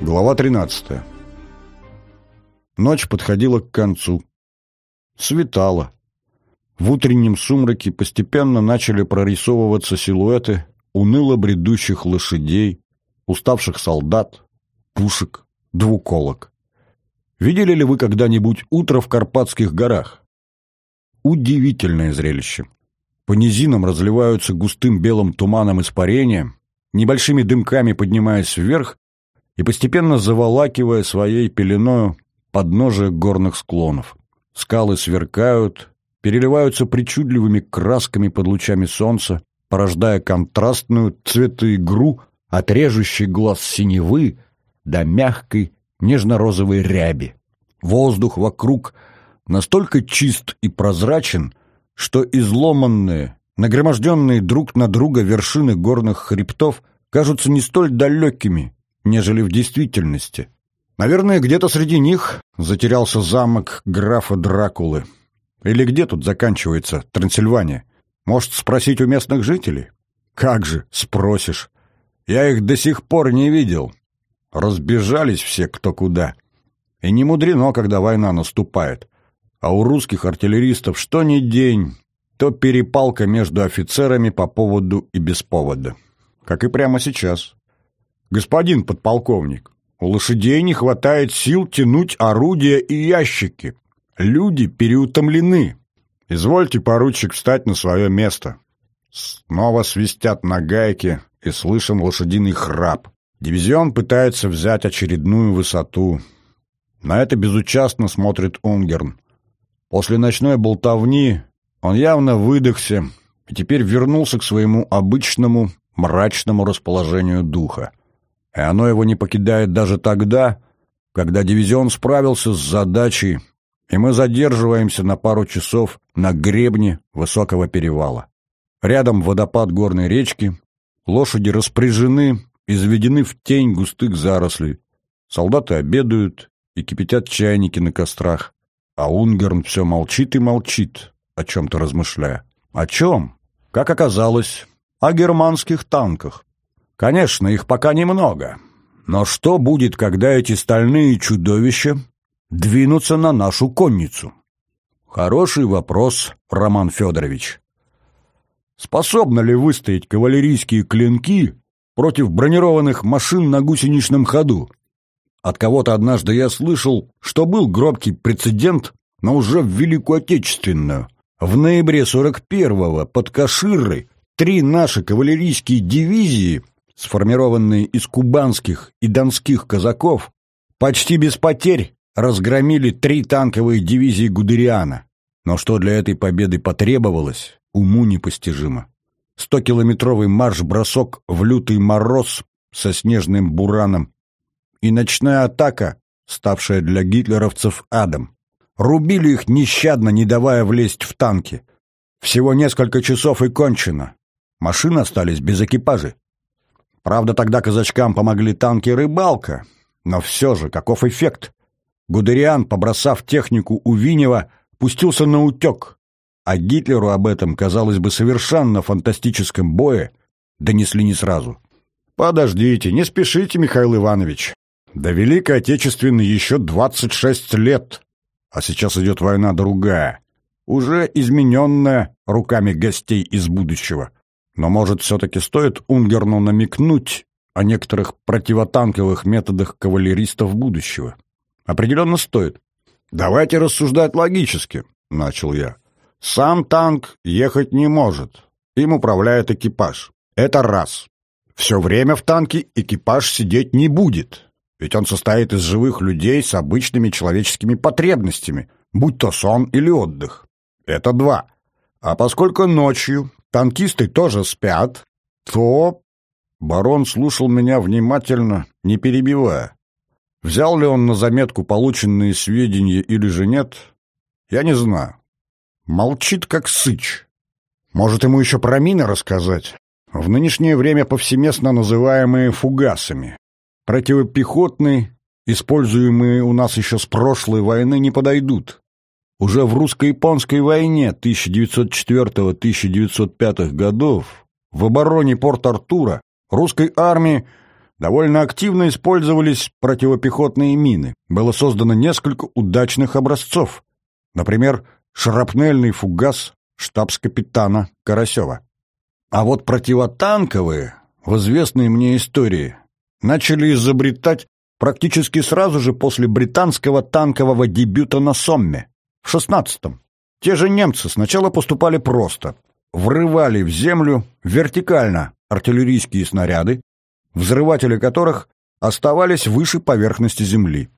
Глава 13. Ночь подходила к концу. Светало. В утреннем сумраке постепенно начали прорисовываться силуэты уныло бредущих лошадей, уставших солдат, пушек, двуколок. Видели ли вы когда-нибудь утро в Карпатских горах? Удивительное зрелище. По низинам разливаются густым белым туманом испарения, небольшими дымками поднимаясь вверх и постепенно заволакивая своей пеленою подножие горных склонов. Скалы сверкают, переливаются причудливыми красками под лучами солнца, порождая контрастную цветоигру от режущей глаз синевы до мягкой нежно-розовой ряби. Воздух вокруг настолько чист и прозрачен, что изломанные, нагроможденные друг на друга вершины горных хребтов кажутся не столь далекими, нежели в действительности. Наверное, где-то среди них затерялся замок графа Дракулы. Или где тут заканчивается Трансильвания? Может, спросить у местных жителей? Как же, спросишь. Я их до сих пор не видел. Разбежались все кто куда. И не мудрено, когда война наступает. А у русских артиллеристов что ни день, то перепалка между офицерами по поводу и без повода. Как и прямо сейчас. «Господин подполковник, у лошадей не хватает сил тянуть орудия и ящики. Люди переутомлены. Извольте, поручик, встать на свое место». Снова свистят на гайке, и слышен лошадиный храп. Дивизион пытается взять очередную высоту. На это безучастно смотрит Унгерн. После ночной болтовни он явно выдохся и теперь вернулся к своему обычному мрачному расположению духа и оно его не покидает даже тогда, когда дивизион справился с задачей, и мы задерживаемся на пару часов на гребне высокого перевала. Рядом водопад горной речки, лошади распряжены и заведены в тень густых зарослей. Солдаты обедают и кипятят чайники на кострах, а Унгерн все молчит и молчит, о чем-то размышляя. О чем? Как оказалось, о германских танках. Конечно, их пока немного. Но что будет, когда эти стальные чудовища двинутся на нашу конницу? Хороший вопрос, Роман Федорович. Способны ли выстоять кавалерийские клинки против бронированных машин на гусеничном ходу? От кого-то однажды я слышал, что был гробкий прецедент, но уже в Великую Отечественную. В ноябре 41-го под Каширой три наши кавалерийские дивизии сформированные из кубанских и донских казаков, почти без потерь разгромили три танковые дивизии Гудериана. Но что для этой победы потребовалось, уму непостижимо. Стокилометровый марш-бросок в лютый мороз со снежным бураном и ночная атака, ставшая для гитлеровцев адом. Рубили их нещадно, не давая влезть в танки. Всего несколько часов и кончено. Машины остались без экипажей. Правда, тогда казачкам помогли танки «Рыбалка», но все же, каков эффект? Гудериан, побросав технику у Винева, пустился на утек, а Гитлеру об этом, казалось бы, совершенно фантастическом бое донесли не сразу. «Подождите, не спешите, Михаил Иванович. До Великой Отечественной еще 26 лет, а сейчас идет война другая, уже измененная руками гостей из будущего. Но, может, все-таки стоит Унгерну намекнуть о некоторых противотанковых методах кавалеристов будущего? Определенно стоит. «Давайте рассуждать логически», — начал я. «Сам танк ехать не может. Им управляет экипаж. Это раз. Все время в танке экипаж сидеть не будет. Ведь он состоит из живых людей с обычными человеческими потребностями, будь то сон или отдых. Это два. А поскольку ночью танкисты тоже спят, то...» Барон слушал меня внимательно, не перебивая. Взял ли он на заметку полученные сведения или же нет, я не знаю. Молчит, как сыч. Может, ему еще про мины рассказать? В нынешнее время повсеместно называемые фугасами. Противопехотные, используемые у нас еще с прошлой войны, не подойдут. Уже в русско-японской войне 1904-1905 годов в обороне Порт-Артура русской армии довольно активно использовались противопехотные мины. Было создано несколько удачных образцов. Например, шрапнельный фугас штабс-капитана Карасева. А вот противотанковые, в известной мне истории, начали изобретать практически сразу же после британского танкового дебюта на Сомме, в 16-м. Те же немцы сначала поступали просто. Врывали в землю вертикально артиллерийские снаряды, взрыватели которых оставались выше поверхности земли.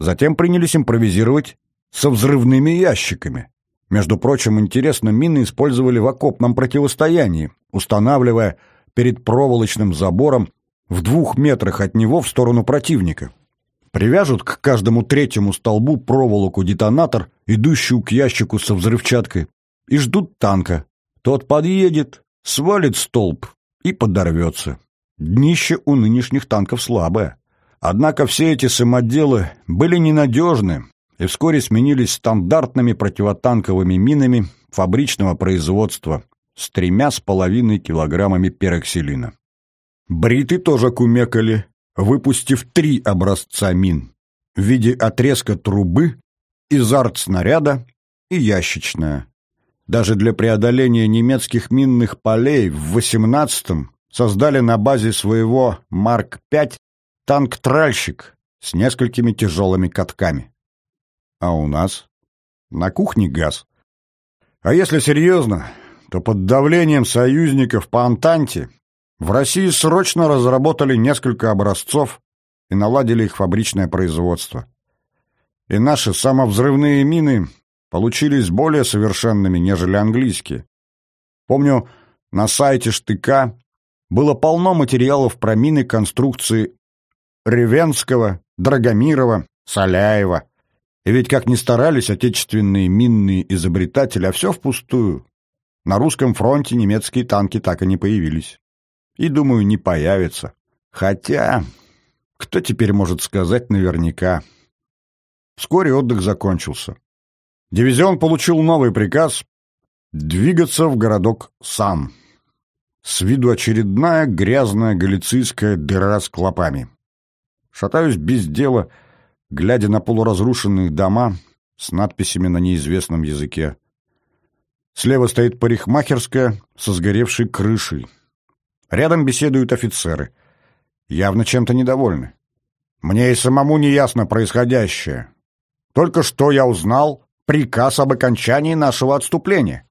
Затем принялись импровизировать со взрывными ящиками. Между прочим, интересно, мины использовали в окопном противостоянии, устанавливая перед проволочным забором в двух метрах от него в сторону противника. Привяжут к каждому третьему столбу проволоку-детонатор, идущую к ящику со взрывчаткой, и ждут танка. Тот подъедет, свалит столб и подорвется. Днище у нынешних танков слабое. Однако все эти самоделы были ненадежны и вскоре сменились стандартными противотанковыми минами фабричного производства с тремя с половиной килограммами пероксилина. Бриты тоже кумекали, выпустив три образца мин в виде отрезка трубы, из артснаряда и ящичная. Даже для преодоления немецких минных полей в 18-м создали на базе своего Марк-5 танк-тральщик с несколькими тяжелыми катками. А у нас? На кухне газ. А если серьезно, то под давлением союзников по Антанте в России срочно разработали несколько образцов и наладили их фабричное производство. И наши самовзрывные мины получились более совершенными, нежели английские. Помню, на сайте «Штыка» было полно материалов про мины конструкции Ревенского, Драгомирова, Соляева. И ведь как ни старались отечественные минные изобретатели, а все впустую. На русском фронте немецкие танки так и не появились и, думаю, не появится. Хотя, кто теперь может сказать наверняка? Вскоре отдых закончился. Дивизион получил новый приказ двигаться в городок Сан. С виду очередная грязная галицийская дыра с клопами. Шатаюсь без дела, глядя на полуразрушенные дома с надписями на неизвестном языке. Слева стоит парикмахерская со сгоревшей крышей. Рядом беседуют офицеры. Явно чем-то недовольны. Мне и самому не ясно происходящее. Только что я узнал приказ об окончании нашего отступления.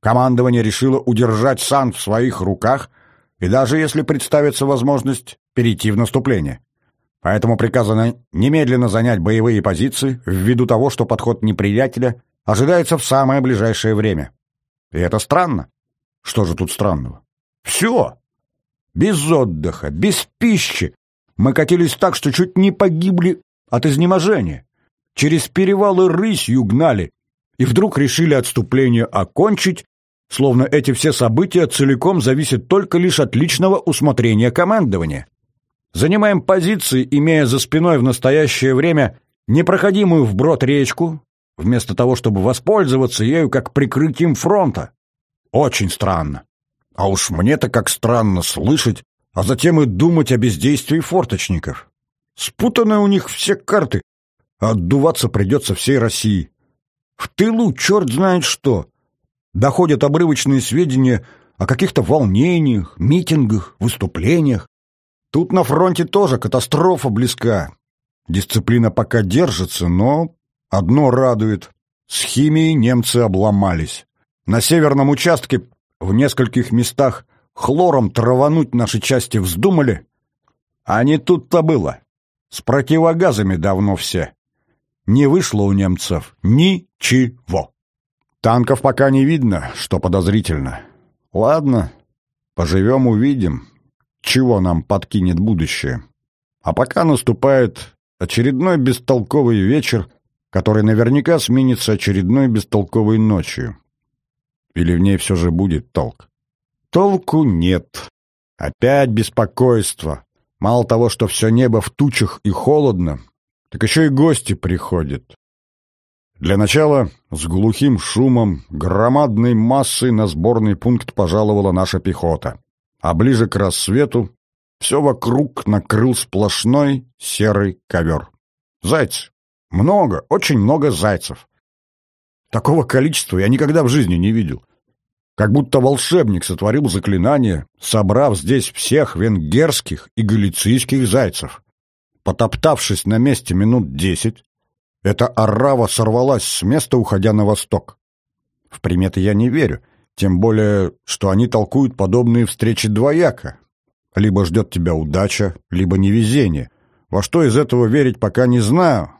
Командование решило удержать Сан в своих руках и даже, если представится возможность, перейти в наступление. Поэтому приказано немедленно занять боевые позиции ввиду того, что подход неприятеля ожидается в самое ближайшее время. И это странно. Что же тут странного? Все! Без отдыха, без пищи. Мы катились так, что чуть не погибли от изнеможения. Через перевалы рысью гнали, и вдруг решили отступление окончить, словно эти все события целиком зависят только лишь от личного усмотрения командования. Занимаем позиции, имея за спиной в настоящее время непроходимую вброд речку, вместо того, чтобы воспользоваться ею как прикрытием фронта. Очень странно. А уж мне-то как странно слышать, а затем и думать о бездействии форточников. Спутаны у них все карты, а отдуваться придется всей России. В тылу черт знает что. Доходят обрывочные сведения о каких-то волнениях, митингах, выступлениях. Тут на фронте тоже катастрофа близка. Дисциплина пока держится, но одно радует. С химией немцы обломались. На северном участке в нескольких местах хлором травануть наши части вздумали, а не тут-то было. С противогазами давно все. Не вышло у немцев ничего. Танков пока не видно, что подозрительно. Ладно, поживем-увидим, чего нам подкинет будущее. А пока наступает очередной бестолковый вечер, который наверняка сменится очередной бестолковой ночью. Или в ней все же будет толк? Толку нет. Опять беспокойство. Мало того, что все небо в тучах и холодно, так еще и гости приходят. Для начала с глухим шумом, громадной массой на сборный пункт пожаловала наша пехота. А ближе к рассвету все вокруг накрыл сплошной серый ковер. Зайцы. Много, очень много зайцев. Такого количества я никогда в жизни не видел. Как будто волшебник сотворил заклинание, собрав здесь всех венгерских и галицийских зайцев. Потоптавшись на месте минут десять, эта орава сорвалась с места, уходя на восток. В приметы я не верю, тем более, что они толкуют подобные встречи двояко. Либо ждет тебя удача, либо невезение. Во что из этого верить пока не знаю,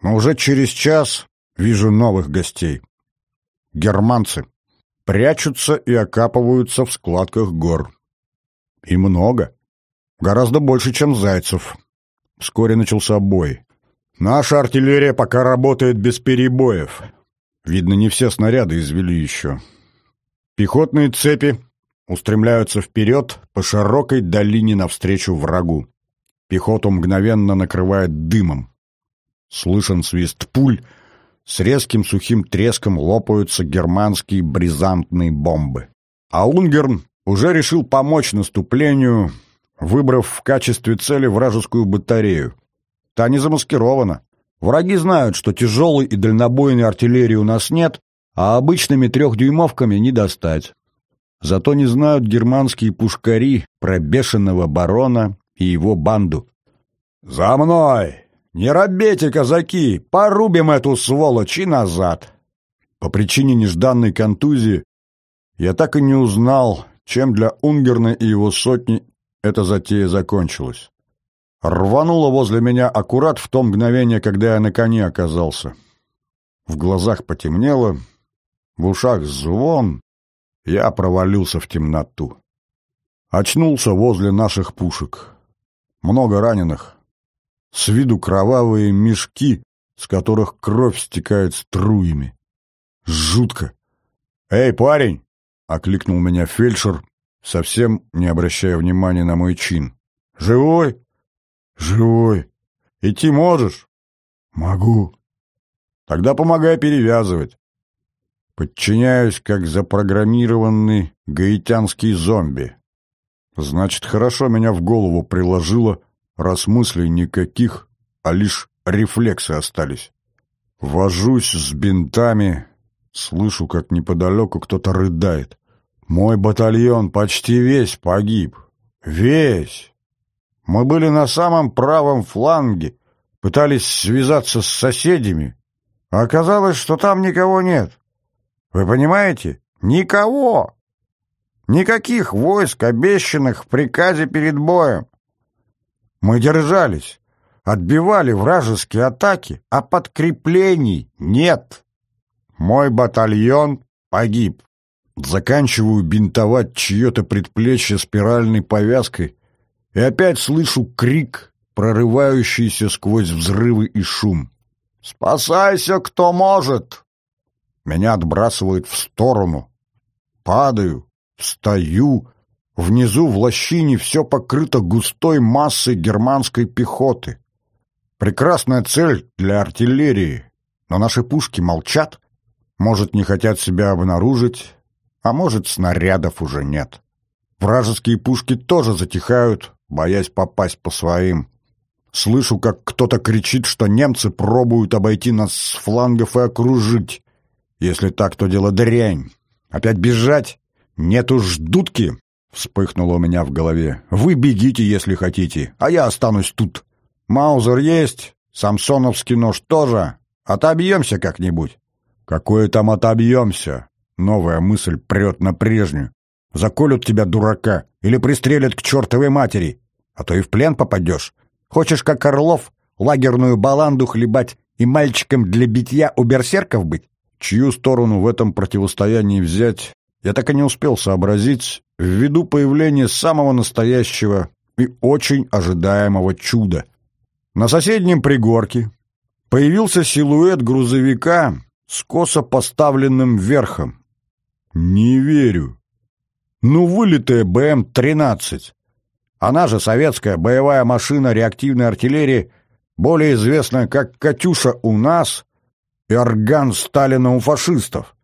но уже через час вижу новых гостей. Германцы прячутся и окапываются в складках гор. И много. Гораздо больше, чем зайцев. Вскоре начался бой. Наша артиллерия пока работает без перебоев. Видно, не все снаряды извели еще. Пехотные цепи устремляются вперед по широкой долине навстречу врагу. Пехоту мгновенно накрывает дымом. Слышен свист пуль, с резким сухим треском лопаются германские бризантные бомбы. А Унгерн уже решил помочь наступлению, выбрав в качестве цели вражескую батарею. Та не замаскирована. Враги знают, что тяжелой и дальнобойной артиллерии у нас нет, а обычными трехдюймовками не достать. Зато не знают германские пушкари про бешеного барона и его банду. «За мной! Не робейте, казаки! Порубим эту сволочь и назад!» По причине нежданной контузии я так и не узнал, чем для Унгерна и его сотни эта затея закончилась. Рвануло возле меня аккурат в то мгновение, когда я на коне оказался. В глазах потемнело, в ушах звон, я провалился в темноту. Очнулся возле наших пушек. Много раненых. С виду кровавые мешки, с которых кровь стекает струями. Жутко. «Эй, парень!» — окликнул меня фельдшер, совсем не обращая внимания на мой чин. «Живой?» «Живой. Идти можешь?» «Могу». «Тогда помогай перевязывать». Подчиняюсь, как запрограммированный гаитянский зомби. Значит, хорошо меня в голову приложило, раз мыслей никаких, а лишь рефлексы остались. Вожусь с бинтами, слышу, как неподалеку кто-то рыдает. Мой батальон почти весь погиб. Весь. Мы были на самом правом фланге, пытались связаться с соседями, а оказалось, что там никого нет. Вы понимаете? Никого! Никаких войск, обещанных в приказе перед боем. Мы держались, отбивали вражеские атаки, а подкреплений нет. Мой батальон погиб. Заканчиваю бинтовать чье-то предплечье спиральной повязкой и опять слышу крик, прорывающийся сквозь взрывы и шум. «Спасайся, кто может!» Меня отбрасывает в сторону. Падаю, встаю. Внизу в лощине все покрыто густой массой германской пехоты. Прекрасная цель для артиллерии, но наши пушки молчат. Может, не хотят себя обнаружить, а может, снарядов уже нет. Вражеские пушки тоже затихают, боясь попасть по своим. Слышу, как кто-то кричит, что немцы пробуют обойти нас с флангов и окружить. Если так, то дело дрянь. Опять бежать? Нет уж дудки!» Вспыхнуло у меня в голове. «Вы бегите, если хотите, а я останусь тут. Маузер есть, самсоновский нож тоже. Отобьемся как-нибудь». «Какое там отобьемся?» Новая мысль прет на прежнюю. «Заколют тебя, дурака, или пристрелят к чертовой матери, а то и в плен попадешь. Хочешь, как Орлов, лагерную баланду хлебать и мальчиком для битья у берсерков быть? Чью сторону в этом противостоянии взять, я так и не успел сообразить ввиду появления самого настоящего и очень ожидаемого чуда. На соседнем пригорке появился силуэт грузовика с косо поставленным верхом. Не верю. Ну, вылитая БМ-13. Она же советская боевая машина реактивной артиллерии, более известная как «Катюша» у нас и орган Сталина у фашистов.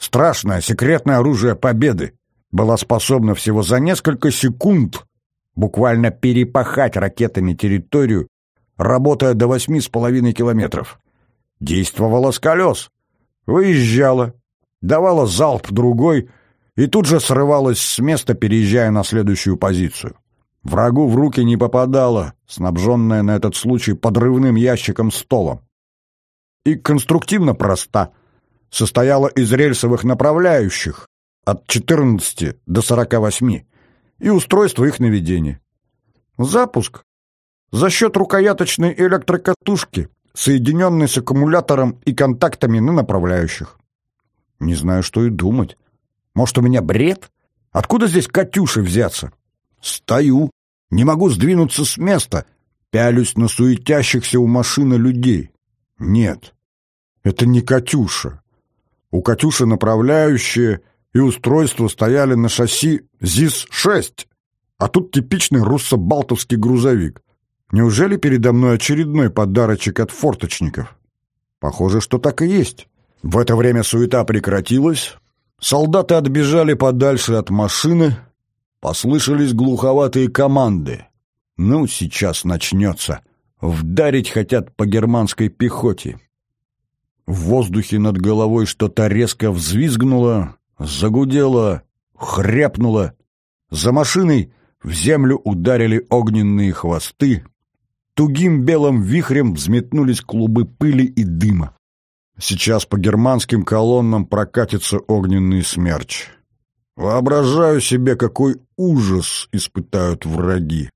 Страшное секретное оружие победы была способна всего за несколько секунд буквально перепахать ракетами территорию, работая до восьми с половиной километров. Действовала с колес. Выезжала, давала залп другой и тут же срывалась с места, переезжая на следующую позицию. Врагу в руки не попадала, снабженная на этот случай подрывным ящиком столом. И конструктивно проста. Состояла из рельсовых направляющих от 14 до 48 и устройства их наведения. Запуск за счет рукояточной электрокатушки, соединенной с аккумулятором и контактами на направляющих. Не знаю, что и думать. Может, у меня бред? Откуда здесь «Катюши» взяться? Стою, не могу сдвинуться с места, пялюсь на суетящихся у машины людей. Нет, это не «Катюша». У «Катюши» направляющие и устройства стояли на шасси ЗИС-6, а тут типичный руссо-балтовский грузовик. Неужели передо мной очередной подарочек от форточников? Похоже, что так и есть. В это время суета прекратилась, солдаты отбежали подальше от машины, послышались глуховатые команды. Ну, сейчас начнется. Вдарить хотят по германской пехоте. В воздухе над головой что-то резко взвизгнуло, загудело, хряпнуло. За машиной в землю ударили огненные хвосты. Тугим белым вихрем взметнулись клубы пыли и дыма. Сейчас по германским колоннам прокатится огненный смерч. Воображаю себе, какой ужас испытают враги.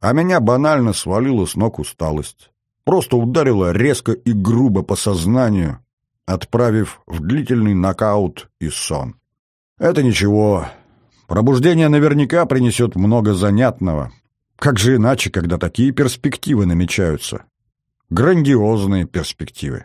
А меня банально свалила с ног усталость. Просто ударила резко и грубо по сознанию, отправив в длительный нокаут и сон. Это ничего. Пробуждение наверняка принесет много занятного. Как же иначе, когда такие перспективы намечаются? Грандиозные перспективы.